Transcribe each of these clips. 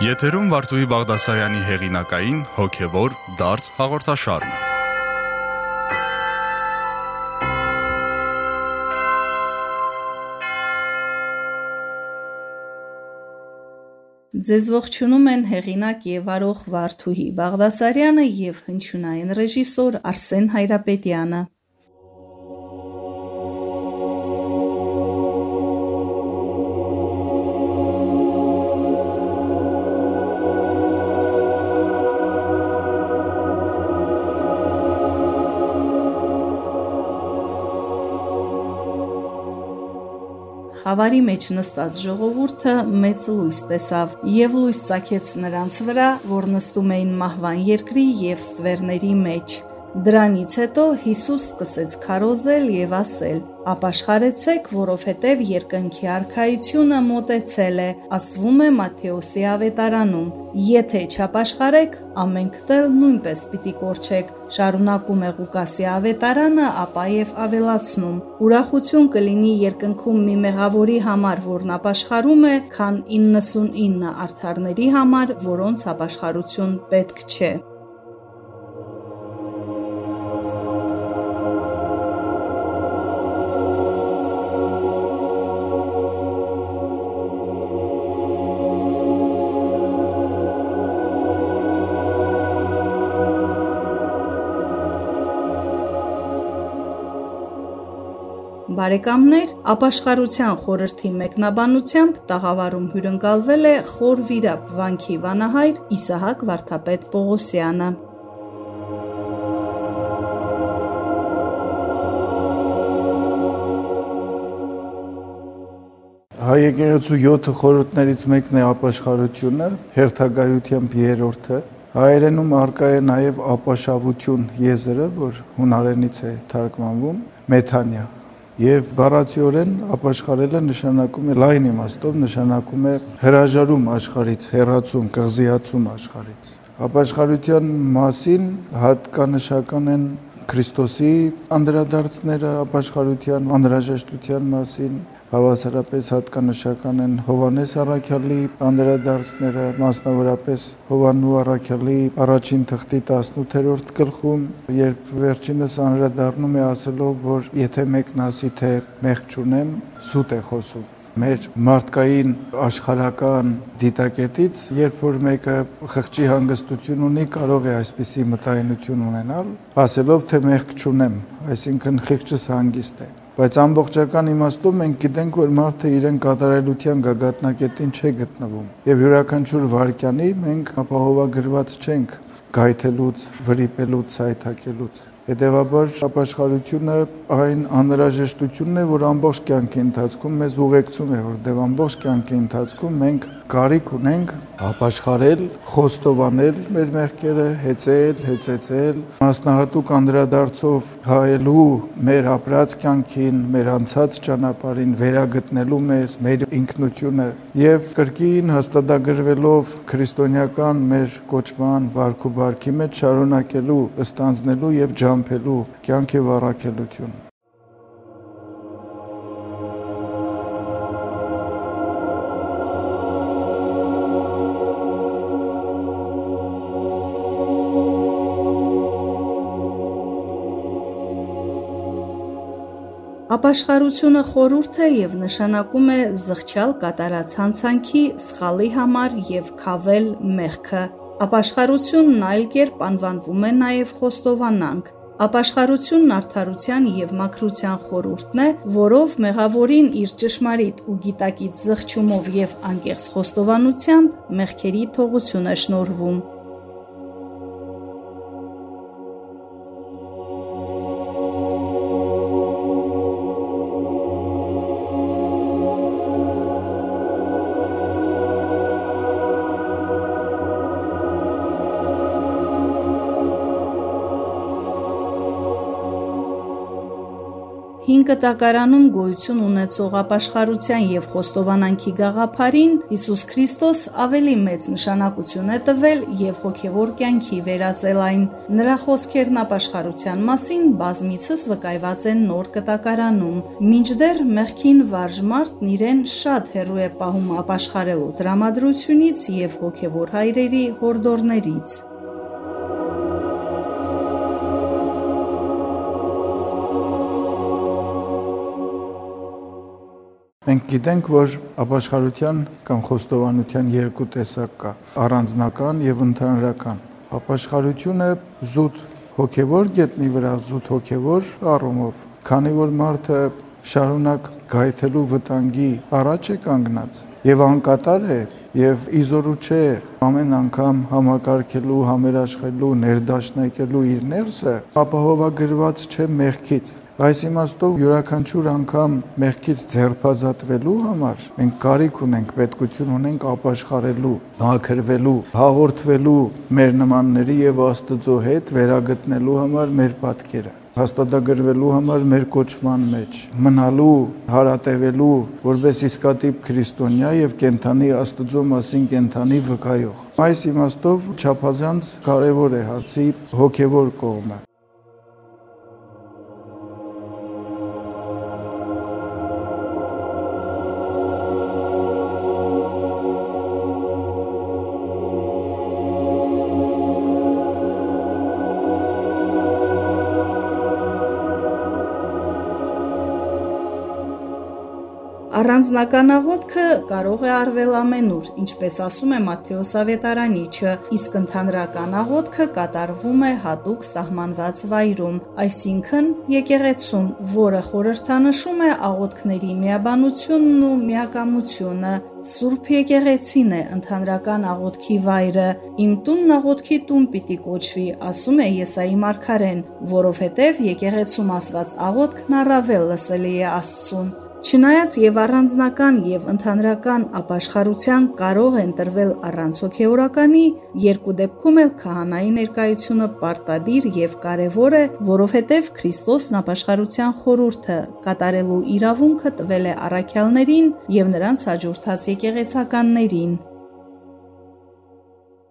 Եթերում Վարդուհի Բաղդասարյանի հեղինակային հոգևոր դարձ հաղորդաշարն է։ Ձեզ ողջունում են հեղինակ եւ արող Վարդուհի Բաղդասարյանը եւ հնչյունային ռեժիսոր Արսեն Հայրապետյանը։ Խավարի մեջ նստած ժողովուրդը մեծ լույս տեսավ եւ լույս ցակեց նրանց վրա, որ նստում էին մահվան երկրի եւ ստվերների մեջ։ Դրանից հետո Հիսուս սկսեց քարոզել եւ ասել. «Ապաշխարեցեք, որովհետեւ երկնքի արքայությունը մոտեցել է», ասվում է Մատթեոսի ավետարանում։ Եթե չապաշխարեք, ամենքդ էլ նույնպես պիտի կորչեք։ Շարունակում է Ղուկասի ավետարանը, ապա եւ ավելացնում. Ուրախություն կլինի երկնքում մի մեղավորի համար, որն ապաշխարում է, քան 99 արդարների համար, որոնց ապաշխարություն պետք չէ։ Բարեկամներ, ապաշխարության խորհրդի մեկնաբանությամբ տաղավարում հյուրընկալվել է Խոր Վիրապ վանքի վանահայր Իսահակ Վարդապետ Պողոսյանը։ Հայ եկեղեցու 7 խորհուրդներից մեկն է ապաշխարությունը, հերթագայությամբ երրորդը։ Հայերենում արկա է նաև ապաշավություն եզրը, որ հունարենից է թարգմանվում, մեթանիա։ Եվ բառացիորեն ապաշխարելը նշանակում է լայն իմաստով նշանակում է հրաժարում աշխարից, հերացում, կղզիացում աշխարից։ Ապաշխարության մասին հատկանշական են Քրիստոսի անդրադարձները ապաշխարության անհրաժեշտության մասին, հավասարապես հատկանշական են Հովանես Արաքյալի անդրադարձները, մասնավորապես Հովանու Արաքյալի առաջին թղթի 18-րդ գլխում, երբ վերջինս անդրադառնում է ասելով, որ եթե մեկն ասի թե մեղք չունեմ, սուտ է խոսում մեր մարդկային աշխարհական դիտակետից, երբ որ մեկը խղճի հանգստություն ունի, կարող է այսպիսի մտայնություն ունենալ, ասելով թե մեղք չունեմ, այսինքն խիղճս հանգիստ է բայց ամբողջական իմաստով մենք գիտենք, որ մարդը իրեն կատարելության գագաթնակետին չէ գտնվում։ Եվ յուրաքանչյուր վարքյանի մենք ապահովագրված չենք գայթելուց, վրիպելուց, սայթակելուց։ Հետևաբար ապաշխարությունը այն անհրաժեշտությունն է, որ ամբողջ կյանքի ընթացքում մեզ ուղեկցում է, որտեղ ամբողջ կյանքի ընթացքում մենք կարիք ունենք ապաշխարել, խոստովանել մեր մեղքերը, հեծել, հեծեցել, մասնահատուկ անդրադարձով հայելու մեր ապրած կյանքին, մեր անցած ճանապարհին վերագտնելու մեզ, մեր ինքնությունը եւ կրկին հաստատագրվելով քրիստոնեական մեր կոչման վարքու բարքի մեջ շարունակելու, ըստանձնելու եւ ջամփելու կյանքի վարակելություն Ապաշխարությունը խորուրդ է եւ նշանակում է զղջալ կատարած հանցանքի սխալի համար եւ քավել մեղքը։ Ապաշխարությունն այլ կերպ անվանվում է նաեւ խոստովանանք։ Ապաշխարությունն արդարության եւ մաքրության խորհուրդն է, որով մեղավորին իր ճշմարիտ ու գիտակից զղջումով եւ անկեղծ խոստովանությամբ մեղքերի թողություն է շնորհվում։ Հին կտակարանում գոյություն ունեցող ապաշխարության եւ խոստովանանքի գաղափարին Հիսուս Քրիստոս ավելի մեծ նշանակություն է տվել եւ հոգեվոր կյանքի վերածել այն։ Նրա խոսքերն ապաշխարության մասին բազմիցս վկայված են նոր կտակարանում։ Մինչդեռ մեղքին վարժ մարդն իրեն շատ հեռու է պահում ապաշխարելու տրամադրությունից եւ հոգեվոր հայրերի հորդորներից։ Մենք գիտենք, որ ապաշխարության կամ խոստովանության երկու տեսակ կա՝ առանձնական եւ ընդհանրական։ Ապաշխարությունը զուտ հոգեվոր գետնի վրա, զուտ հոգեվոր առումով, քանի որ մարդը շարունակ գայթելու վտանգի առաջ է կանգնած եւ անկատար է եւ իզորու չէ ամեն անգամ համակարգելու, համերաշխելու, ներդաշնակելու իր ներսը, ապահովագրված չէ մեղքից Այս իմաստով յուրաքանչյուր անգամ մեղքից ձերբազատվելու համար մենք կարիք ունենք, պետքություն ունենք ապաշխարելու, հաղթրվելու, հաղորդվելու մեր նմանների եւ Աստծո հետ վերագտնելու համար մեր պատկերը հաստատագրվելու համար մեր կոչման մեջ, մնալու, հարատևելու, որպես իսկատիպ քրիստոնյա եւ կենթանի Աստծո մասին կենթանի վկայող։ Այս իմաստով չափազանց կարևոր է հարցի հոգեվոր կողմը։ Առանձնական աղոթքը կարող է արվել ամենուր, ինչպես ասում է Մատթեոս Ավետարանիչը, իսկ ընդհանրական աղոթքը կատարվում է հատուկ սահմանված վայրում, այսինքն եկեղեցում, որը խորհրդանշում է աղոթքների միաբանությունն ու միակամությունը։ Սուրբ եկեղեցին է ընդհանրական աղոթքի վայրը։ Իմ տունն աղոթքի տուն պիտի կոչվի, ասում է Եսայի մարգարեն, որովհետև եկեղեցում ասված աղոթքն առավել լսելի է Աստծուն։ Չնայած եւ առանձնական եւ ընդհանրական ապաշխարության կարող են տրվել առանց հոգեորականի, երկու դեպքում էլ քահանայի ներկայությունը պարտադիր եւ կարեւոր է, որովհետեւ Քրիստոսն ապաշխարության խորհուրդը կատարելու իրավունքը տվել է առաքյալներին եւ նրանց հաջորդած եկեղեցականներին։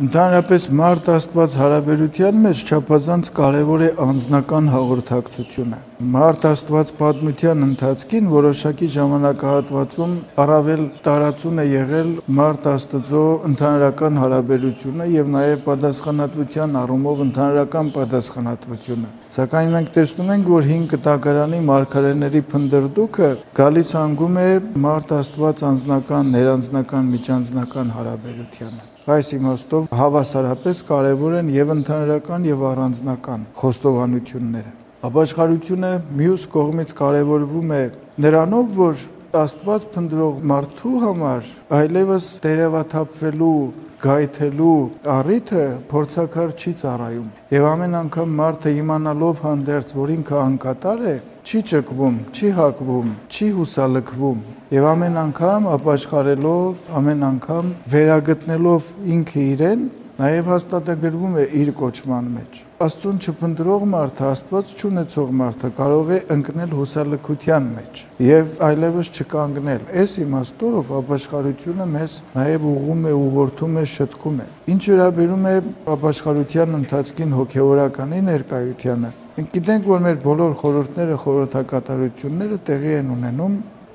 Ընդհանրապես մարդ Աստված հարաբերության մեջ չափազանց կարևոր է անձնական հաղորդակցությունը։ Մարդ Աստված պատմության ընթացքին որոշակի ժամանակահատվածում առավել տարածուն է եղել մարդ Աստծո ընդհանրական հարաբերությունը եւ նաեւ պատասխանատվության առումով ընդհանրական պատասխանատվությունը։ Սակայն մենք տեսնում ենք, որ 5 կտակարանի մարգարեների փնդրդուքը գալիս հանգում է մարդ Աստված անձնական, ներանձնական, միջանձնական հարաբերությանը։ Այս իմաստով հավասարապես կարևոր են եւ ընդհանրական եւ առանձնական խոստովանությունները։ Ապաշխարությունը մյուս կողմից կարևորվում է նրանով, որ Աստված փնտրող մարդու համար այլևս տերևաթափվելու գայթելու առիթը փորձակար չի ծառայում եւ ամեն անգամ մարդը իմանալով հանդերձ որ ինքը անկատար է չի ճկվում, չի հակվում, չի հուսալքվում եւ ամեն անգամ ապաշխարելով, ամեն անգամ վերագտնելով ինքը իրեն նաև հաստատագրվում է իր կոչման մեջ։ Աստծուն չփնտրող մարդը, Աստված չունեցող մարդը կարող է ընկնել հուսալքության մեջ եւ այլևս չկանգնել։ Այս իմաստով ապաշխարությունը մեզ նաև ուղում է, ուղղորդում է, շտկում է։ Ինչ վերաբերում է ապաշխարության ընթացքին հոգեորականի ներկայությանը, մենք գիտենք, որ մեր բոլոր խորհուրդները, խորհրդակատարությունները տեղի են ունենում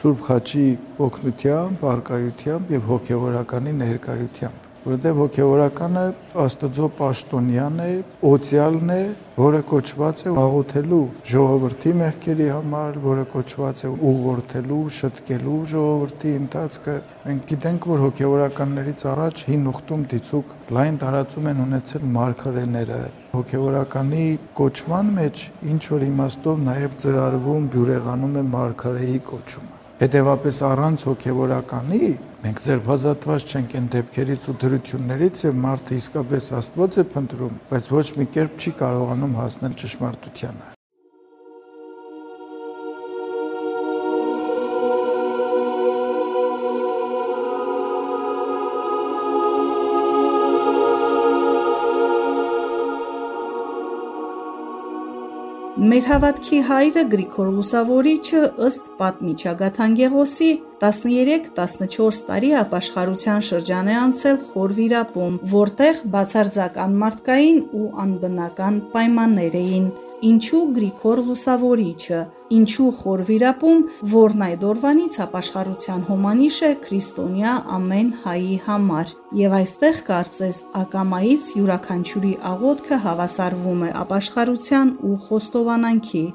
Սուրբ Խաչի օգնությամբ, արկայությամբ եւ հոգեորականի ներկայությամբ որովհետև հոգևորականը Աստծո պաշտոնյան է, օցիալն է, որը կոչված է աղոթելու ժողովրդի մեղքերի համար, որը կոչված է ուղղորդելու, շտկելու ժողովրդի ընթացքը։ Մենք գիտենք, որ հոգևորականներից առաջ հին ուխտում դիցուկ լայն տարածում են ունեցել մարգարեները։ Հոգևորականի կոչման մեջ ինչ որ իմաստով նաև ծրարվում, բյուրեղանում է մարգարեի կոչումը։ Հետևապես առանց հոգևորականի մենք ձերբազատված չենք այն դեպքերից ու դրություններից եւ մարդը իսկապես Աստված է փնտրում, բայց ոչ մի կերպ չի կարողանում հասնել ճշմարտությանը։ Մեր հավատքի հայրը Գրիգոր Լուսավորիչը ըստ պատմիչ Ագաթան Գեղոսի 13-14 տարի ապաշխարության շրջան է անցել խոր վիրապում, որտեղ բացարձակ անմարտկային ու անբնական պայմաններ էին։ Ինչու Գրիգոր Լուսավորիչը, ինչու խոր վիրապում, որն այդ օրվանից ապաշխարության հոմանիշ է քրիստոնյա ամեն հայի համար։ Եվ այստեղ կարծես ակամայից յուրաքանչյուրի աղոթքը հավասարվում է ապաշխարության ու խոստովանանքի։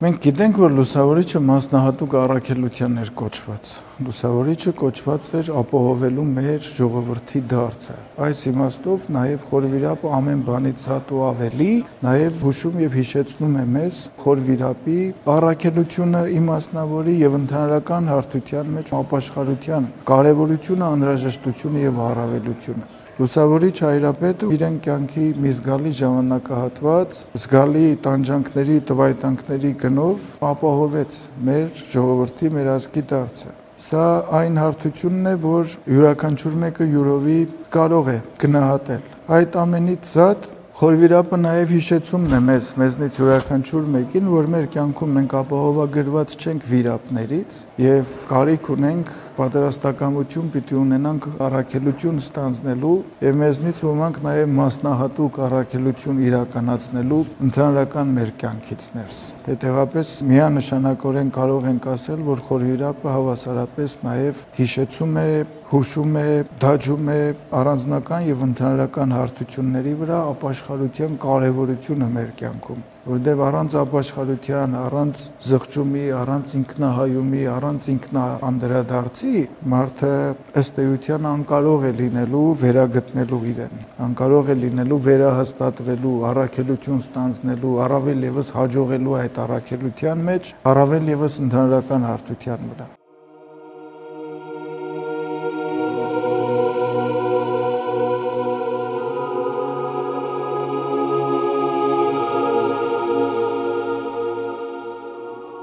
Մենք գիտենք, որ լուսավորիչը մասնահատուկ առաքելության էր կոչված։ Լուսավորիչը կոչված էր ապահովելու մեր ժողովրդի դարձը։ Այս իմաստով նաև խորվիրապը ամեն բանից հատ ու ավելի նաև հուշում եւ հիշեցնում է մեզ խորվիրապի առաքելությունը իմաստնավորի եւ ընդհանրական հարթության մեջ ապաշխարության կարեւորությունը, անհրաժեշտությունը եւ առավելությունը։ Լուսավորիչ հայրապետը իրեն կյանքի մի զգալի ժամանակահատված, զգալի տանջանքների, տվայտանքների գնով ապահովեց մեր ժողովրդի, մեր ազգի դարձը։ Սա այն հարթությունն է, որ յուրաքանչյուր մեկը յուրովի կարող է գնահատել։ Այդ ամենից զատ Խորվիրապը նաև հիշեցումն է մեզ, մեզնից յուրաքանչյուր մեկին, որ մեր կյանքում մենք ապահովագրված չենք վիրապներից եւ կարիք ունենք պատրաստակամություն պիտի ունենանք առաքելություն ստանձնելու եւ մեզնից ոմանք նաև մասնահատուկ առաքելություն իրականացնելու ընդհանրական մեր կյանքից ներս։ Հետևաբար միանշանակորեն կարող ենք ասել, որ խորհիրապը հավասարապես նաև հիշեցում է, հուշում է, դաջում է առանձնական եւ ընդհանրական հարթությունների վրա ապաշխարության կարեւորությունը մեր կյանքում որտեղ առանց ապաշխարության, առանց զղջումի, առանց ինքնահայումի, առանց ինքնաանդրադարձի մարդը ըստ էության անկարող է լինելու վերագտնելու իրեն, անկարող է լինելու վերահաստատվելու, առաքելություն ստանձնելու, առավել եւս հաջողելու այդ առաքելության մեջ, առավել եւս ընդհանրական հարթության վրա։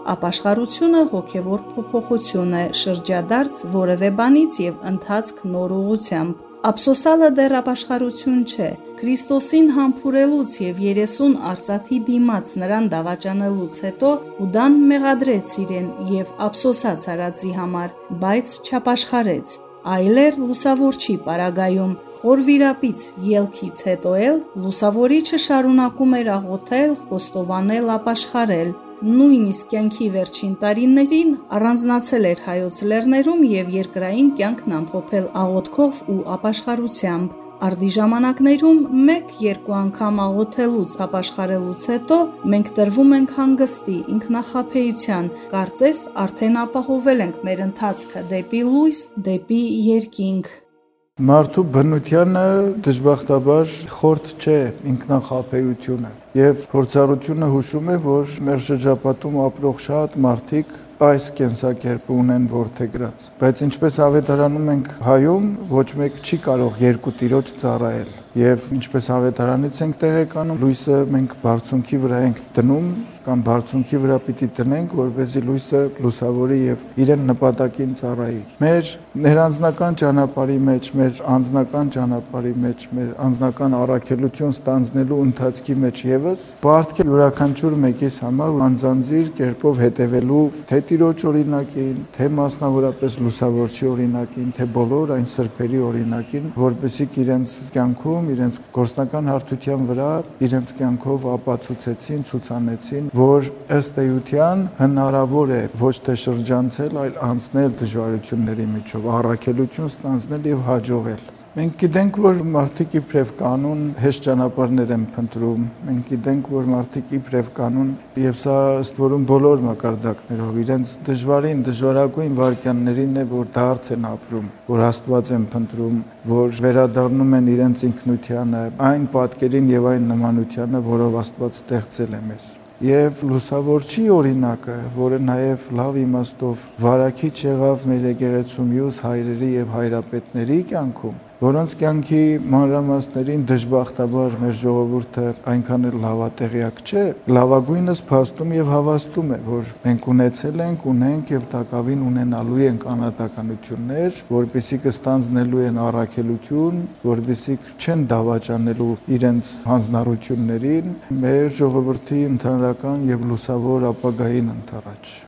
Ապաշխարությունը հոգևոր փոփոխություն է, շրջադարձ որևէ բանից եւ ընթացք նոր ուղությամբ։ Ափսոսալը դեռ ապաշխարություն չէ։ Քրիստոսին համբուրելուց եւ 30 արծաթի դիմաց նրան դավաճանելուց հետո Ուդան մեղադրեց իրեն եւ ափսոսաց արածի համար, բայց չապաշխարեց։ Այլեր լուսավոր չի պարագայում։ Խոր վիրապից ելքից հետո էլ լուսավորիչը շարունակում էր աղոթել, խոստովանել, ապաշխարել նույնիսկ կյանքի վերջին տարիներին առանձնացել էր հայոց լեռներում եւ երկրային կյանքն ամփոփել աղոթքով ու ապաշխարությամբ։ Արդի ժամանակներում 1-2 անգամ աղոթելուց ապաշխարելուց հետո մենք տրվում ենք հանգստի, ինքնախապեյության, կարծես արդեն ապահովել ենք մեր ընթացքը դեպի լույս, դեպի երկինք։ Մարդու բնությանը դժբախտաբար խորտ չէ ինքնախապեյությունը եւ փորձառությունը հուշում է, որ մեր շրջապատում ապրող շատ մարդիկ այս կենսակերպը ունեն որթեգրած։ Բայց ինչպես ավետարանում ենք հայում, ոչ մեկ չի կարող երկու տիրոջ ծառայել։ Եվ ինչպես ավետարանից ենք տեղեկանում, լույսը մենք բարձունքի վրա ենք դնում կամ բարձունքի վրա պիտի տնենք, որպեսզի լույսը լուսավորի եւ իրեն նպատակին ծառայի։ Մեր ներանձնական ճանապարհի մեջ, մեր անձնական ճանապարհի մեջ, մեր անձնական առաքելություն ստանձնելու ընթացքի մեջ եւս բարդ է յուրաքանչյուր մեկիս համար անձանձիր կերպով հետևելու թե տիրոջ օրինակին, թե մասնավորապես լուսավորչի օրինակին, թե բոլոր այն սրբերի օրինակին, որպեսզի իրենց կյանքում, իրենց գործնական հարթության վրա, իրենց կյանքով ապացուցեցին, ցուցանեցին որ ըստ էության հնարավոր է ոչ թե շրջանցել, այլ անցնել դժվարությունների միջով, առաքելություն ստանձնել եւ հաջողել։ Մենք գիտենք, որ մարդիկ իբրև կանոն հեշտ ճանապարհներ են փնտրում։ Մենք գիտենք, որ մարդիկ իբրև կանոն եւ սա ըստ որում բոլոր մակարդակներով իրենց դժվարին, դժվարագույն վարքյաններին է, որ դարձ են ապրում, որ Աստված են փնտրում, որ վերադառնում են իրենց ինքնությանը, այն պատկերին եւ այն նմանությանը, որով Աստված ստեղծել է մեզ եւ լուսավորչի օրինակը, որը նաեւ լավ իմաստով վարակիչ եղավ մեր եկեղեցու մյուս հայրերի եւ հայրապետների կյանքում, որոնց կյանքի մանրամասներին դժբախտաբար մեր ժողովուրդը այնքան էլ լավատեղյակ չէ, լավագույնս փաստում եւ հավաստում է, որ մենք ունեցել ենք, ունենք եւ տակավին ունենալու ենք անհատականություններ, որբիսի կստանձնելու են առաքելություն, որբիսի չեն դավաճանելու իրենց հանձնառություններին մեր ժողովրդի ընդհանրական եւ լուսավոր ապագային ընթառաջ։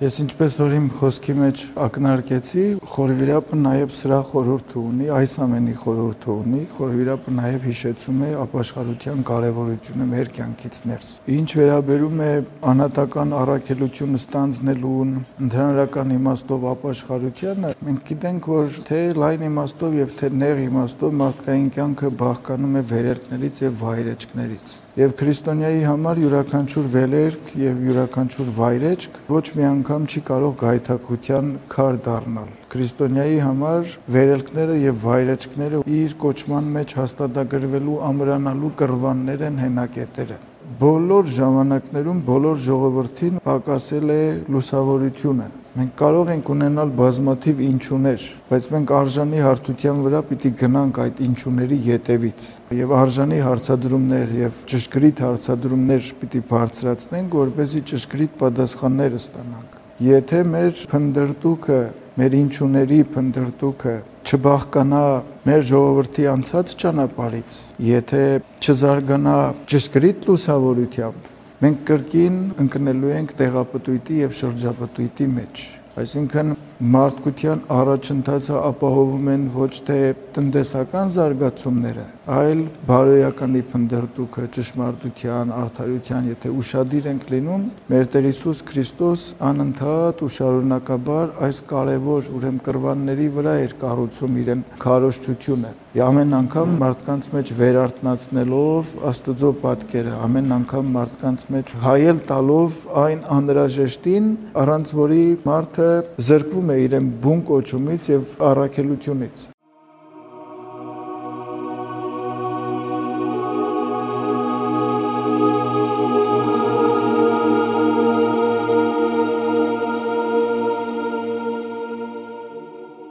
Ես ինչպես որ իմ խոսքի մեջ ակնարկեցի, խորվիրապը նաև սրա խորհուրդը ունի, այս ամենի խորհուրդը ունի, խորվիրապը նաև հիշեցում է ապաշխարության կարևորությունը մեր կյանքից ներս։ Ինչ վերաբերում է անհատական առաքելությունը ստանձնելուն, ընդհանրական իմաստով ապաշխարությանը, մենք գիտենք, որ թե լայն իմաստով եւ թե նեղ իմաստով մարդկային կյանքը բաղկանում է վերերտներից եւ վայրեջքներից։ Եվ քրիստոնյայի համար յուրաքանչյուր վերերք եւ յուրաքանչյուր վայրեջք ոչ մի անգամ չի կարող գայթակղության քար դառնալ։ Քրիստոնյայի համար վերելքները եւ վայրեջքները իր կոչման մեջ հաստատագրվելու ամրանալու կրվաններ են հենակետերը բոլոր ժամանակներում բոլոր ժողովրդին պակասել է լուսավորությունը Մենք կարող ենք ունենալ բազմաթիվ ինչուներ, բայց մենք արժանի հարթության վրա պիտի գնանք այդ ինչուների յետևից եւ արժանի հարցադրումներ եւ ճշգրիտ հարցադրումներ պիտի բարձրացնենք, որպեսզի ճշգրիտ պատասխաններ ստանանք։ Եթե մեր փնդրտուքը, մեր ինչուների փնդրտուքը չբախկանա մեր ժողովրդի անցած ճանապարից, եթե չզարգանա ճշգրիտ լուսավորությամբ, մենք կրկին ընկնելու ենք տեղապտույտի եւ շրջապտույտի մեջ այսինքն մարդկության առաջընթացը ապահովում են ոչ թե տնտեսական զարգացումները, այլ բարոյականի փնդրտուքը, ճշմարտության, արդարության, եթե ուշադիր ենք լինում, մեր Տեր Հիսուս Քրիստոս անընդհատ ու շարունակաբար այս կարևոր ուրեմն կրվանների վրա էր կառուցում իրեն քարոշչությունը։ ամեն անգամ մարդկանց մեջ վերարտնացնելով Աստծո պատկերը, ամեն անգամ մարդկանց մեջ հայել տալով այն անհրաժեշտին, առանց որի մարդը զրկվում է իրեն բուն կոչումից եւ առաքելությունից։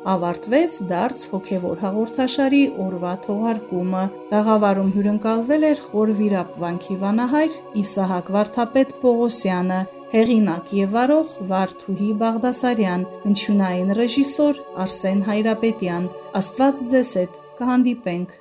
ավարտվեց դարձ հոգևոր հաղորդաշարի օրվա թողարկումը։ Տաղավարում հյուրընկալվել էր խորվիրապ վանքի վանահայր Իսահակ Վարդապետ Պողոսյանը, հեղինակ եւ վարող Վարդուհի Բաղդասարյան, հնչյունային ռեժիսոր Արսեն Հայրապետյան։ Աստված ձեզ հետ կհանդիպենք